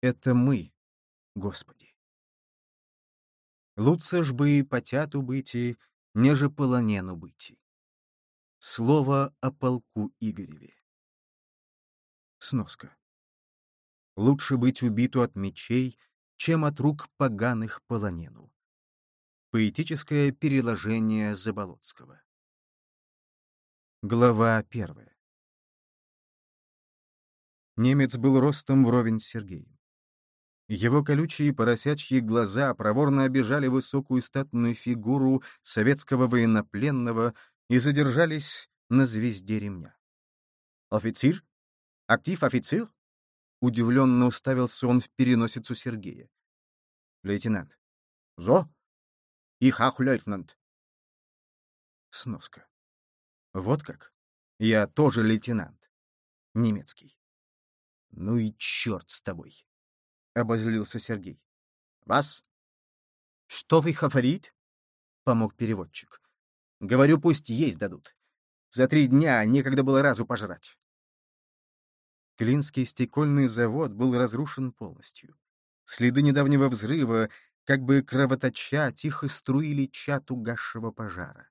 Это мы, Господи. Лучше ж бы потяту быти, неже полонену быти. Слово о полку Игореве. Сноска. Лучше быть убиту от мечей, чем от рук поганых полонену. Поэтическое переложение Заболоцкого. Глава первая. Немец был ростом вровень с Сергеем. Его колючие поросячьи глаза проворно обижали высокую статную фигуру советского военнопленного и задержались на звезде ремня. «Офицер? Актив офицер?» Удивленно уставился он в переносицу Сергея. «Лейтенант». «Зо? Auch лейтенант». Сноска. «Вот как? Я тоже лейтенант. Немецкий». «Ну и черт с тобой!» — обозлился Сергей. «Вас?» «Что вы говорит?» — помог переводчик. «Говорю, пусть есть дадут. За три дня некогда было разу пожрать». Клинский стекольный завод был разрушен полностью. Следы недавнего взрыва, как бы кровоточа, тихо струили чат угасшего пожара.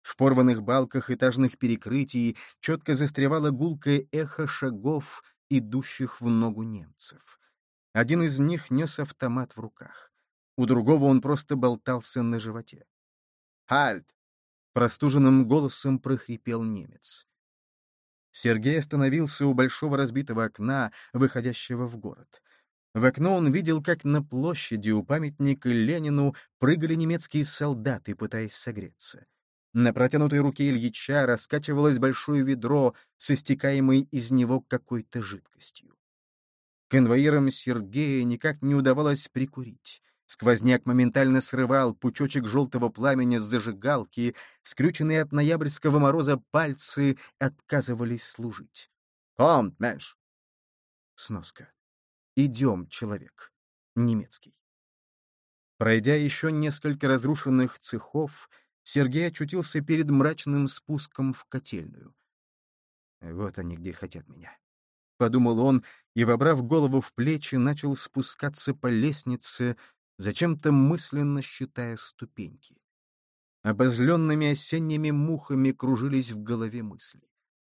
В порванных балках этажных перекрытий четко застревало гулкое эхо шагов, идущих в ногу немцев. Один из них нес автомат в руках. У другого он просто болтался на животе. «Хальт!» — простуженным голосом прохрипел немец. Сергей остановился у большого разбитого окна, выходящего в город. В окно он видел, как на площади у памятника Ленину прыгали немецкие солдаты, пытаясь согреться. На протянутой руке Ильича раскачивалось большое ведро с истекаемой из него какой-то жидкостью. Конвоирам Сергея никак не удавалось прикурить. Сквозняк моментально срывал пучочек желтого пламени с зажигалки, скрюченные от ноябрьского мороза пальцы отказывались служить. «Комт, менш!» Сноска. «Идем, человек». Немецкий. Пройдя еще несколько разрушенных цехов, Сергей очутился перед мрачным спуском в котельную. «Вот они где хотят меня», — подумал он, и, вобрав голову в плечи, начал спускаться по лестнице, зачем-то мысленно считая ступеньки. Обозленными осенними мухами кружились в голове мысли.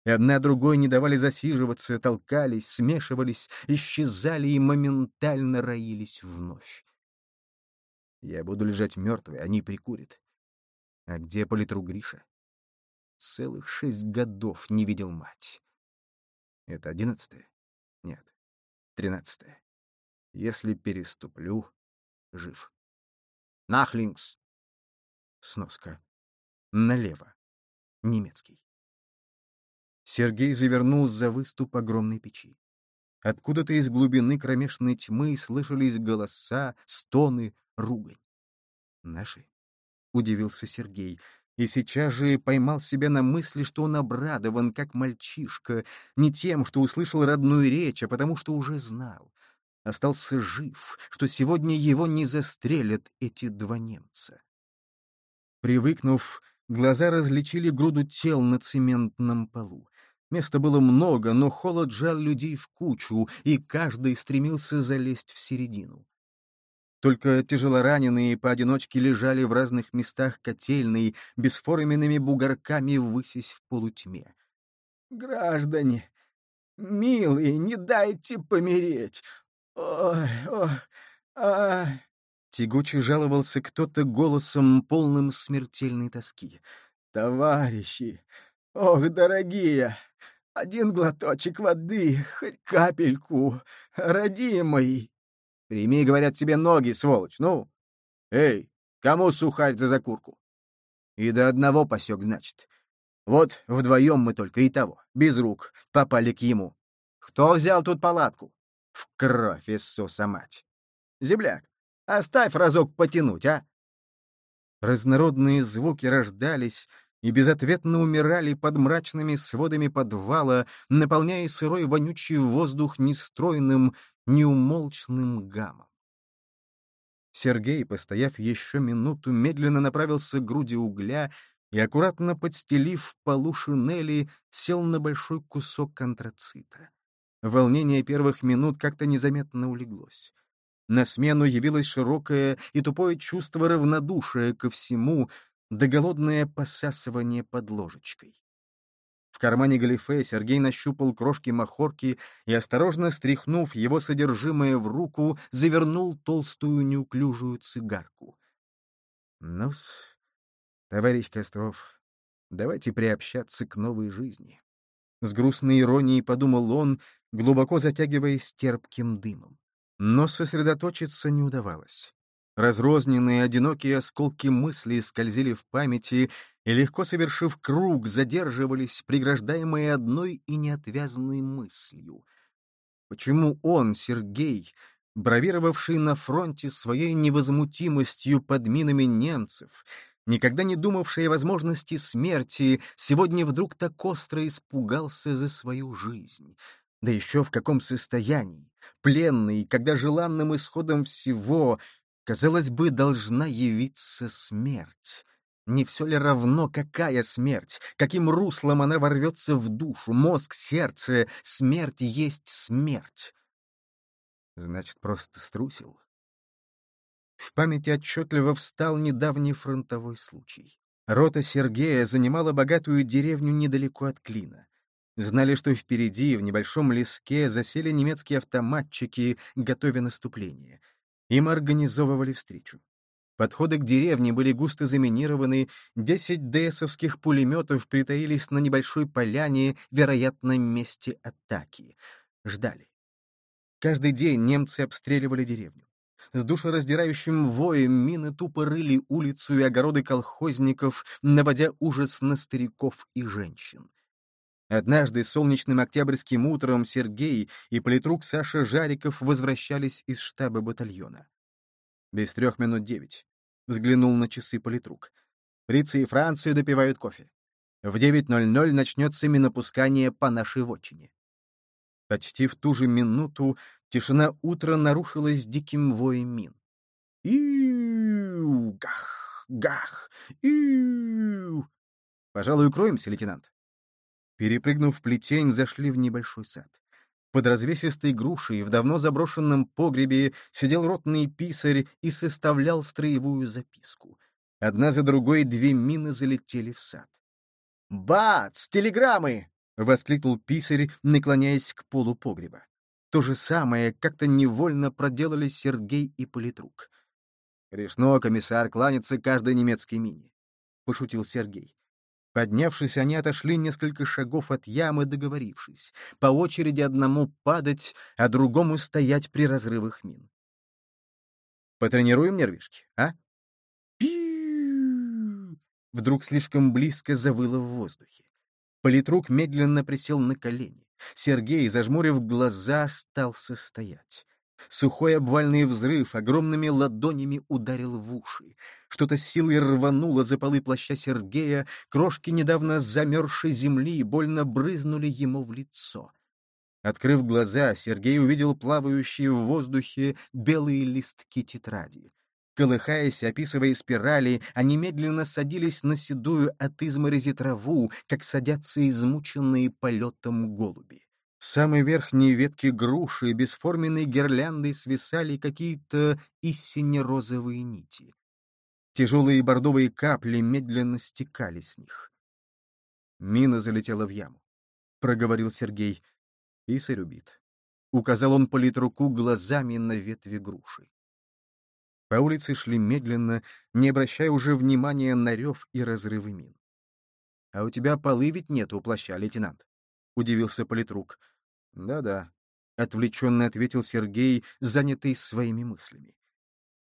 И одна другой не давали засиживаться, толкались, смешивались, исчезали и моментально роились вновь. Я буду лежать мертвый, они прикурят. А где политрук Гриша? Целых шесть годов не видел мать. Это одиннадцатое? Нет, тринадцатое. Если переступлю, жив. Нахлингс. Сноска. Налево. Немецкий. Сергей завернул за выступ огромной печи. Откуда-то из глубины кромешной тьмы слышались голоса, стоны, ругань. Наши? — удивился Сергей, и сейчас же поймал себя на мысли, что он обрадован, как мальчишка, не тем, что услышал родную речь, а потому что уже знал остался жив, что сегодня его не застрелят эти два немца. Привыкнув, глаза различили груду тел на цементном полу. Места было много, но холод жал людей в кучу, и каждый стремился залезть в середину. Только тяжелораненые поодиночке лежали в разных местах котельной, бесформенными бугорками высясь в полутьме. «Граждане, милые, не дайте помереть! Ой, ой, ай!» Тягуче жаловался кто-то голосом, полным смертельной тоски. «Товарищи! Ох, дорогие! Один глоточек воды, хоть капельку! Родимый!» «Прими, говорят тебе, ноги, сволочь, ну! Эй, кому сухарь за закурку?» «И до одного посек, значит. Вот вдвоем мы только и того, без рук, попали к ему. Кто взял тут палатку?» В кровь, Иисуса мать! Земляк, оставь разок потянуть, а!» Разнородные звуки рождались и безответно умирали под мрачными сводами подвала, наполняя сырой вонючий воздух нестройным, неумолчным гамом. Сергей, постояв еще минуту, медленно направился к груди угля и, аккуратно подстелив полу шинели, сел на большой кусок антрацита. Волнение первых минут как-то незаметно улеглось. На смену явилось широкое и тупое чувство равнодушия ко всему, да голодное посасывание под ложечкой. В кармане галифе Сергей нащупал крошки махорки и, осторожно стряхнув его содержимое в руку, завернул толстую неуклюжую цигарку. «Ну-с, товарищ Костров, давайте приобщаться к новой жизни». С грустной иронией подумал он, глубоко затягиваясь терпким дымом. Но сосредоточиться не удавалось. Разрозненные одинокие осколки мыслей скользили в памяти и, легко совершив круг, задерживались, преграждаемые одной и неотвязанной мыслью. Почему он, Сергей, бравировавший на фронте своей невозмутимостью под минами немцев, никогда не думавший о возможности смерти, сегодня вдруг так остро испугался за свою жизнь? Да еще в каком состоянии, пленный, когда желанным исходом всего Казалось бы, должна явиться смерть. Не все ли равно, какая смерть, каким руслом она ворвется в душу, мозг, сердце? Смерть есть смерть. Значит, просто струсил. В памяти отчетливо встал недавний фронтовой случай. Рота Сергея занимала богатую деревню недалеко от Клина. Знали, что впереди, в небольшом леске, засели немецкие автоматчики, готовя наступление — им организовывали встречу. Подходы к деревне были густо заминированы, десять ДСовских пулеметов притаились на небольшой поляне, вероятном месте атаки. Ждали. Каждый день немцы обстреливали деревню. С душераздирающим воем мины тупо рыли улицу и огороды колхозников, наводя ужас на стариков и женщин. Однажды солнечным октябрьским утром Сергей и политрук Саша Жариков возвращались из штаба батальона. Без трех минут девять. Взглянул на часы политрук. Фрицы и Францию допивают кофе. В 9.00 начнется минопускание по нашей вотчине. Почти в ту же минуту тишина утра нарушилась диким воем мин. Иу, гах, гах, иу. Пожалуй, укроемся, лейтенант. Перепрыгнув плетень, зашли в небольшой сад. Под развесистой грушей в давно заброшенном погребе сидел ротный писарь и составлял строевую записку. Одна за другой две мины залетели в сад. «Бац! Телеграммы!» — воскликнул писарь, наклоняясь к полу погреба. То же самое как-то невольно проделали Сергей и Политрук. «Решно, комиссар, кланяться каждой немецкой мине», — пошутил Сергей. Поднявшись, они отошли несколько шагов от ямы, договорившись, по очереди одному падать, а другому стоять при разрывах мин. «Потренируем нервишки, а?» Вдруг слишком близко завыло в воздухе. Политрук медленно присел на колени. Сергей, зажмурив глаза, стал состоять. Сухой обвальный взрыв огромными ладонями ударил в уши. Что-то силой рвануло за полы плаща Сергея, крошки недавно замерзшей земли больно брызнули ему в лицо. Открыв глаза, Сергей увидел плавающие в воздухе белые листки тетради. Колыхаясь, описывая спирали, они медленно садились на седую от изморози траву, как садятся измученные полетом голуби. Самой верхней ветки груши бесформенной гирляндой свисали какие-то истинно розовые нити. Тяжелые бордовые капли медленно стекали с них. Мина залетела в яму. Проговорил Сергей. Писарь убит. Указал он политруку глазами на ветви груши. По улице шли медленно, не обращая уже внимания на рев и разрывы мин. — А у тебя полы ведь нет у плаща, лейтенант удивился политрук. Да-да, отвлеченно ответил Сергей, занятый своими мыслями.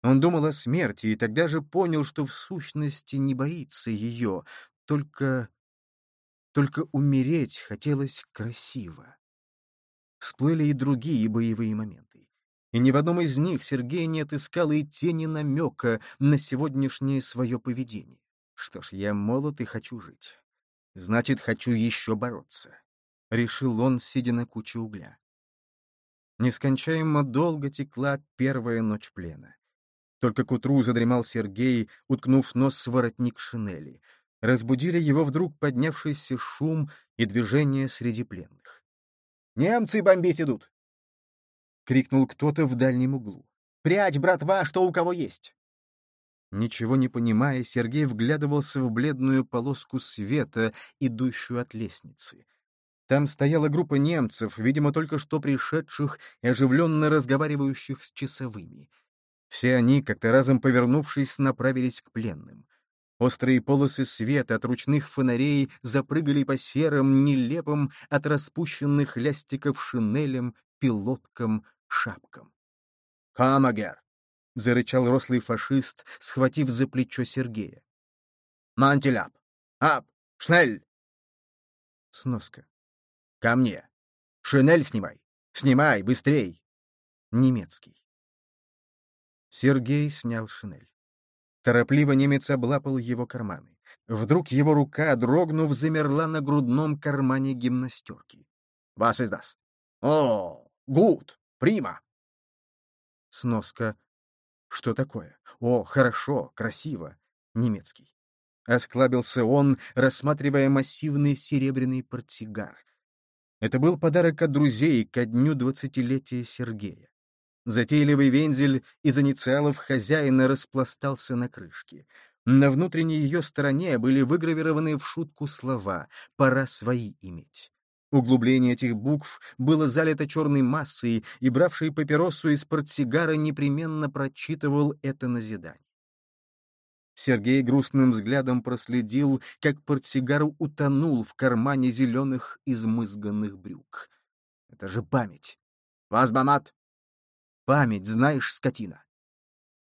Он думал о смерти и тогда же понял, что в сущности не боится ее, только... только умереть хотелось красиво. Всплыли и другие боевые моменты. И ни в одном из них Сергей не отыскал и тени намека на сегодняшнее свое поведение. Что ж, я молод и хочу жить. Значит, хочу еще бороться. — решил он, сидя на куче угля. Нескончаемо долго текла первая ночь плена. Только к утру задремал Сергей, уткнув нос в воротник шинели. Разбудили его вдруг поднявшийся шум и движение среди пленных. Немцы бомбить идут!» — крикнул кто-то в дальнем углу. «Прячь, братва, что у кого есть!» Ничего не понимая, Сергей вглядывался в бледную полоску света, идущую от лестницы. Там стояла группа немцев, видимо, только что пришедших и оживленно разговаривающих с часовыми. Все они, как-то разом повернувшись, направились к пленным. Острые полосы света от ручных фонарей запрыгали по серым, нелепым от распущенных лястиков шинелям, пилоткам, шапкам. «Камагер!» — зарычал рослый фашист, схватив за плечо Сергея. «Мантель ап! Ап! Шнель!» Сноска. «Ко мне! Шинель снимай! Снимай, быстрей!» Немецкий. Сергей снял шинель. Торопливо немец облапал его карманы. Вдруг его рука, дрогнув, замерла на грудном кармане гимнастерки. «Вас издаст!» «О, гуд! Прима!» Сноска что такое? О, хорошо, красиво. Немецкий. Осклабился он, рассматривая массивный серебряный портсигар. Это был подарок от друзей ко дню двадцатилетия Сергея. Затейливый вензель из инициалов хозяина распластался на крышке. На внутренней ее стороне были выгравированы в шутку слова «пора свои иметь». Углубление этих букв было залито черной массой, и бравший папиросу из портсигара непременно прочитывал это назидание. Сергей грустным взглядом проследил, как портсигар утонул в кармане зеленых измызганных брюк. Это же память. Вазбамат! Память, знаешь, скотина.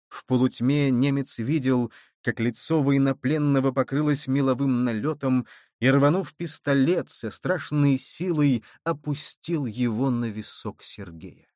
В полутьме немец видел, как лицо военнопленного покрылось меловым налетом, и, рванув пистолет со страшной силой, опустил его на висок Сергея.